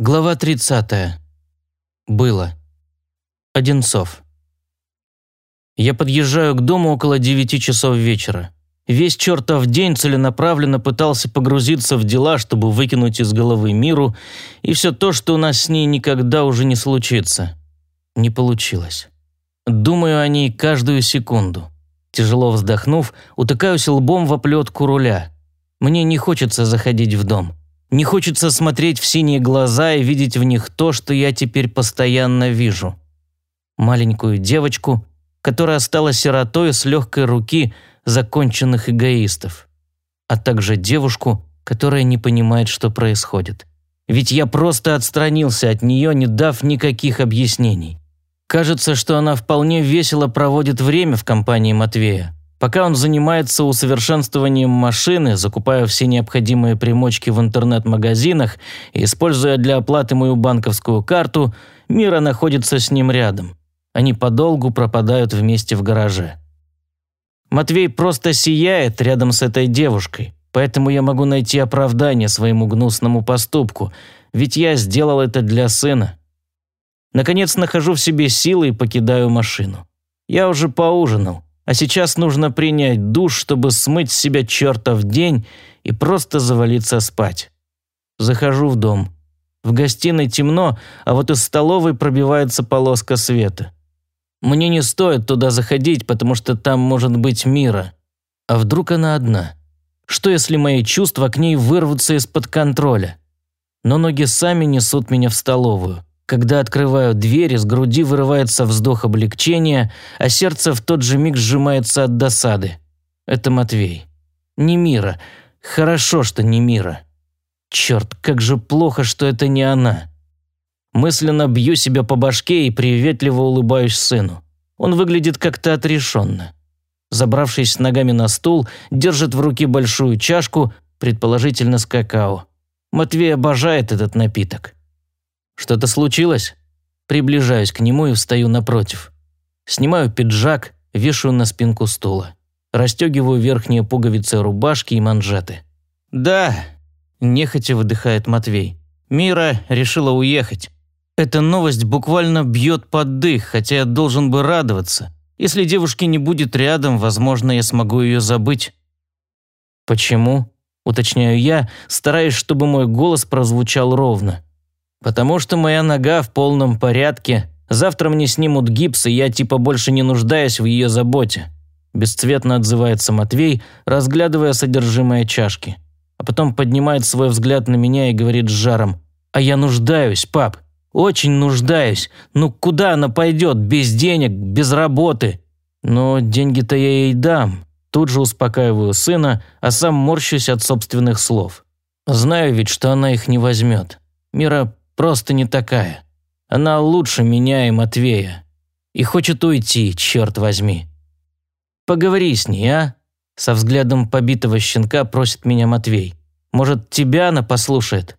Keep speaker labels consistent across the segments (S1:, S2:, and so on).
S1: Глава 30. Было. Одинцов. Я подъезжаю к дому около 9 часов вечера. Весь чертов день целенаправленно пытался погрузиться в дела, чтобы выкинуть из головы миру и все то, что у нас с ней никогда уже не случится. Не получилось. Думаю о ней каждую секунду. Тяжело вздохнув, утыкаюсь лбом в оплетку руля. Мне не хочется заходить в дом. Не хочется смотреть в синие глаза и видеть в них то, что я теперь постоянно вижу. Маленькую девочку, которая стала сиротой с легкой руки законченных эгоистов. А также девушку, которая не понимает, что происходит. Ведь я просто отстранился от нее, не дав никаких объяснений. Кажется, что она вполне весело проводит время в компании Матвея. Пока он занимается усовершенствованием машины, закупая все необходимые примочки в интернет-магазинах и используя для оплаты мою банковскую карту, Мира находится с ним рядом. Они подолгу пропадают вместе в гараже. Матвей просто сияет рядом с этой девушкой, поэтому я могу найти оправдание своему гнусному поступку, ведь я сделал это для сына. Наконец нахожу в себе силы и покидаю машину. Я уже поужинал. А сейчас нужно принять душ, чтобы смыть с себя чертов день и просто завалиться спать. Захожу в дом. В гостиной темно, а вот из столовой пробивается полоска света. Мне не стоит туда заходить, потому что там может быть мира. А вдруг она одна? Что если мои чувства к ней вырвутся из-под контроля? Но ноги сами несут меня в столовую. Когда открываю дверь, из груди вырывается вздох облегчения, а сердце в тот же миг сжимается от досады. Это Матвей. Не Мира. Хорошо, что не Мира. Черт, как же плохо, что это не она. Мысленно бью себя по башке и приветливо улыбаюсь сыну. Он выглядит как-то отрешенно. Забравшись ногами на стул, держит в руке большую чашку, предположительно с какао. Матвей обожает этот напиток. «Что-то случилось?» Приближаюсь к нему и встаю напротив. Снимаю пиджак, вешаю на спинку стула. Расстегиваю верхние пуговицы рубашки и манжеты. «Да», – нехотя выдыхает Матвей. «Мира решила уехать. Эта новость буквально бьет под дых, хотя я должен бы радоваться. Если девушки не будет рядом, возможно, я смогу ее забыть». «Почему?» – уточняю я, стараясь, чтобы мой голос прозвучал ровно. Потому что моя нога в полном порядке. Завтра мне снимут гипс, и я типа больше не нуждаюсь в ее заботе. Бесцветно отзывается Матвей, разглядывая содержимое чашки. А потом поднимает свой взгляд на меня и говорит с жаром. «А я нуждаюсь, пап. Очень нуждаюсь. Ну куда она пойдет? Без денег, без работы. Но деньги-то я ей дам». Тут же успокаиваю сына, а сам морщусь от собственных слов. Знаю ведь, что она их не возьмет. Мира Просто не такая. Она лучше меня и Матвея. И хочет уйти, черт возьми. Поговори с ней, а? Со взглядом побитого щенка просит меня Матвей. Может, тебя она послушает?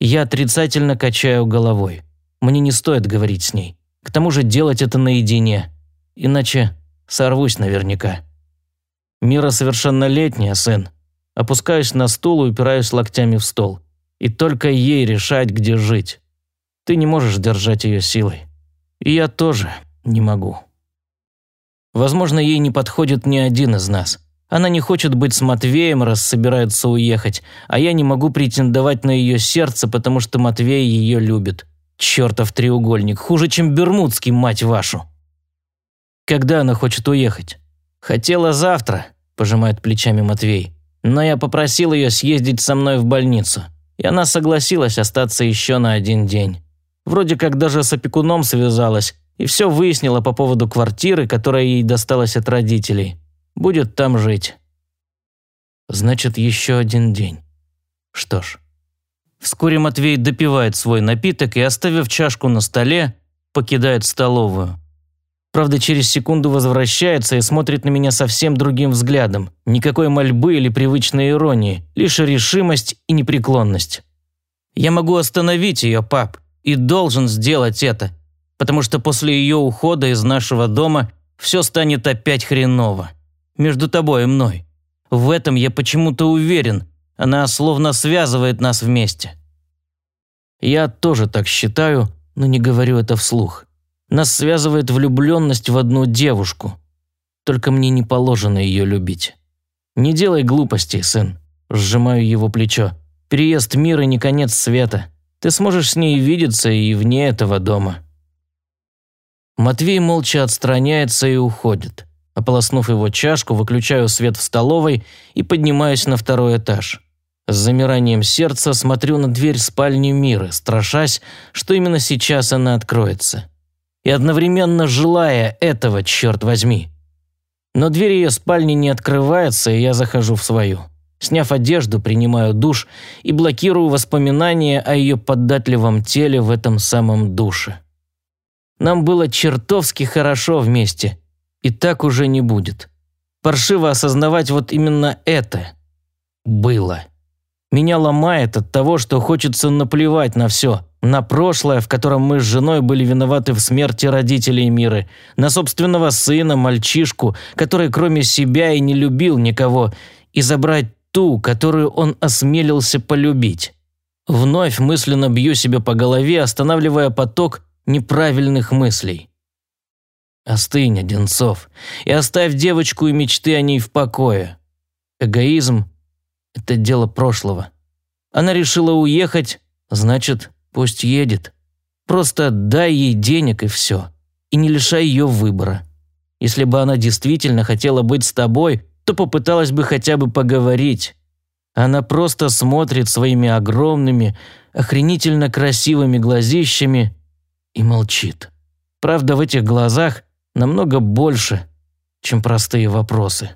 S1: Я отрицательно качаю головой. Мне не стоит говорить с ней. К тому же делать это наедине. Иначе сорвусь наверняка. Мира совершеннолетняя, сын. Опускаюсь на стул и упираюсь локтями в стол. И только ей решать, где жить. Ты не можешь держать ее силой. И я тоже не могу. Возможно, ей не подходит ни один из нас. Она не хочет быть с Матвеем, раз собирается уехать, а я не могу претендовать на ее сердце, потому что Матвей ее любит. Чертов треугольник, хуже, чем Бермудский, мать вашу. Когда она хочет уехать? Хотела завтра, пожимает плечами Матвей. Но я попросил ее съездить со мной в больницу и она согласилась остаться еще на один день. Вроде как даже с опекуном связалась и все выяснила по поводу квартиры, которая ей досталась от родителей. Будет там жить. Значит, еще один день. Что ж. Вскоре Матвей допивает свой напиток и, оставив чашку на столе, покидает столовую. Правда, через секунду возвращается и смотрит на меня совсем другим взглядом. Никакой мольбы или привычной иронии, лишь решимость и непреклонность. Я могу остановить ее, пап, и должен сделать это, потому что после ее ухода из нашего дома все станет опять хреново. Между тобой и мной. В этом я почему-то уверен. Она словно связывает нас вместе. Я тоже так считаю, но не говорю это вслух. Нас связывает влюбленность в одну девушку. Только мне не положено ее любить. Не делай глупостей, сын. Сжимаю его плечо. Переезд мира не конец света. Ты сможешь с ней видеться и вне этого дома. Матвей молча отстраняется и уходит. Ополоснув его чашку, выключаю свет в столовой и поднимаюсь на второй этаж. С замиранием сердца смотрю на дверь спальни Миры, страшась, что именно сейчас она откроется. И одновременно желая этого, черт возьми. Но дверь ее спальни не открывается, и я захожу в свою. Сняв одежду, принимаю душ и блокирую воспоминания о ее податливом теле в этом самом душе. Нам было чертовски хорошо вместе, и так уже не будет. Паршиво осознавать вот именно это. Было. Меня ломает от того, что хочется наплевать на все. На прошлое, в котором мы с женой были виноваты в смерти родителей Миры. На собственного сына, мальчишку, который кроме себя и не любил никого. И забрать ту, которую он осмелился полюбить. Вновь мысленно бью себя по голове, останавливая поток неправильных мыслей. Остынь, Одинцов, и оставь девочку и мечты о ней в покое. Эгоизм – это дело прошлого. Она решила уехать, значит, пусть едет. Просто дай ей денег и все. И не лишай ее выбора. Если бы она действительно хотела быть с тобой, то попыталась бы хотя бы поговорить. Она просто смотрит своими огромными, охренительно красивыми глазищами и молчит. Правда, в этих глазах намного больше, чем простые вопросы.